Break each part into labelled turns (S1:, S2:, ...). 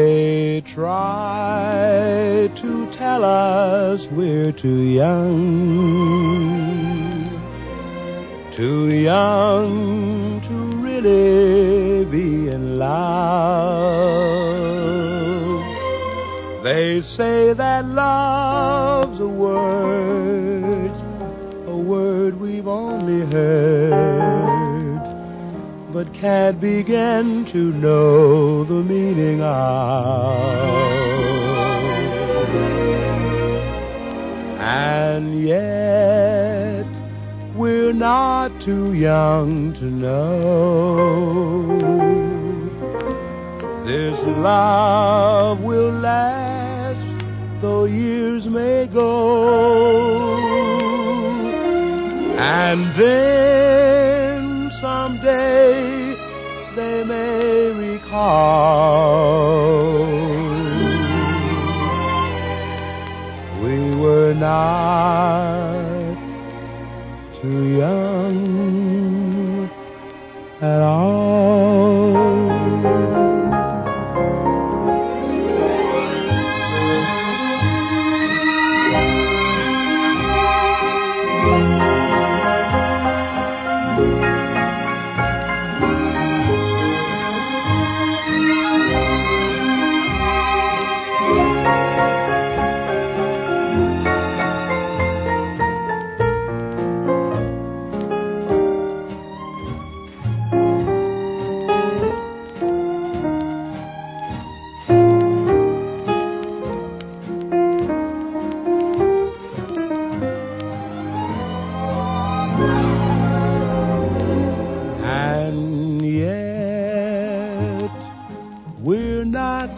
S1: They try to tell us we're too young, too young to really be in love. They say that love's a word, a word we've only heard but can't begin to know the meaning of. And yet we're not too young to know this love will last though years may go. And then someday they may recall we were not too young at all. And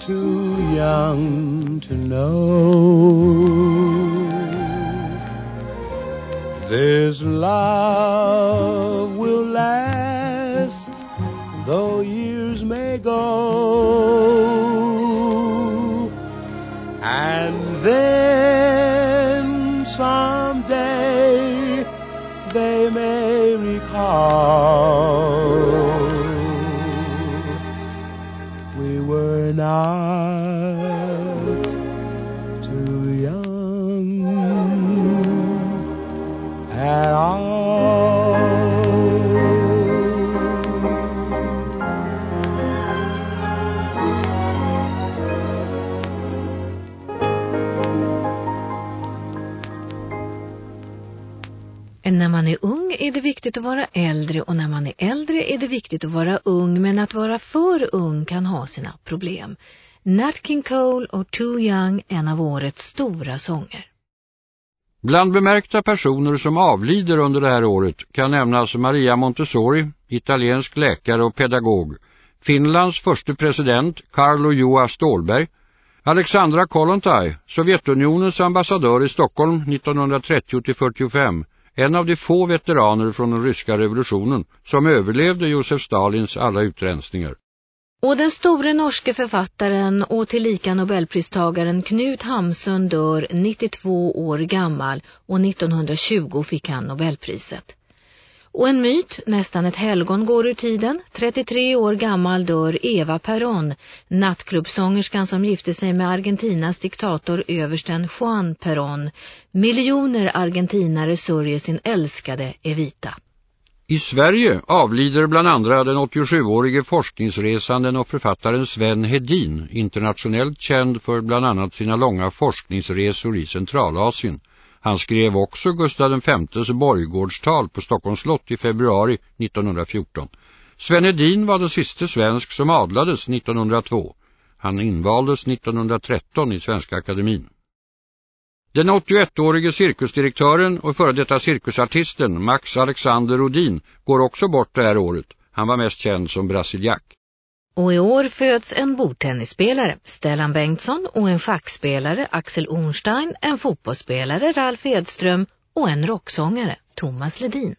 S1: too young to know this love will last though years may go. And then someday they may recall we
S2: När man är ung är det viktigt att vara äldre och när man är äldre är det viktigt att vara ung men att vara för ung kan ha sina problem. Nat King Cole och Too Young, en av årets stora sånger.
S3: Bland bemärkta personer som avlider under det här året kan nämnas Maria Montessori, italiensk läkare och pedagog, Finlands första president Carlo Joa Stålberg, Alexandra Kollontaj, Sovjetunionens ambassadör i Stockholm 1930-45, en av de få veteraner från den ryska revolutionen som överlevde Josef Stalins alla utrensningar.
S2: Och den store norske författaren och tillika Nobelpristagaren Knut Hamsun dör 92 år gammal och 1920 fick han Nobelpriset. Och en myt, nästan ett helgon går ur tiden. 33 år gammal dör Eva Perón, nattklubbsångerskan som gifte sig med Argentinas diktator översten Juan Perón. Miljoner argentinare sörjer sin älskade Evita.
S3: I Sverige avlider bland andra den 87-årige forskningsresanden och författaren Sven Hedin, internationellt känd för bland annat sina långa forskningsresor i Centralasien. Han skrev också Gustav Vs borggårdstal på Stockholms slott i februari 1914. Sven Hedin var den sista svensk som adlades 1902. Han invaldes 1913 i Svenska akademin. Den 81-årige cirkusdirektören och före detta cirkusartisten Max Alexander Rodin går också bort det här året. Han var mest känd som brasiliak.
S2: Och i år föds en bordtennisspelare, Stellan Bengtsson, och en schackspelare, Axel Ornstein, en fotbollsspelare, Ralf Edström, och en rocksångare, Thomas Ledin.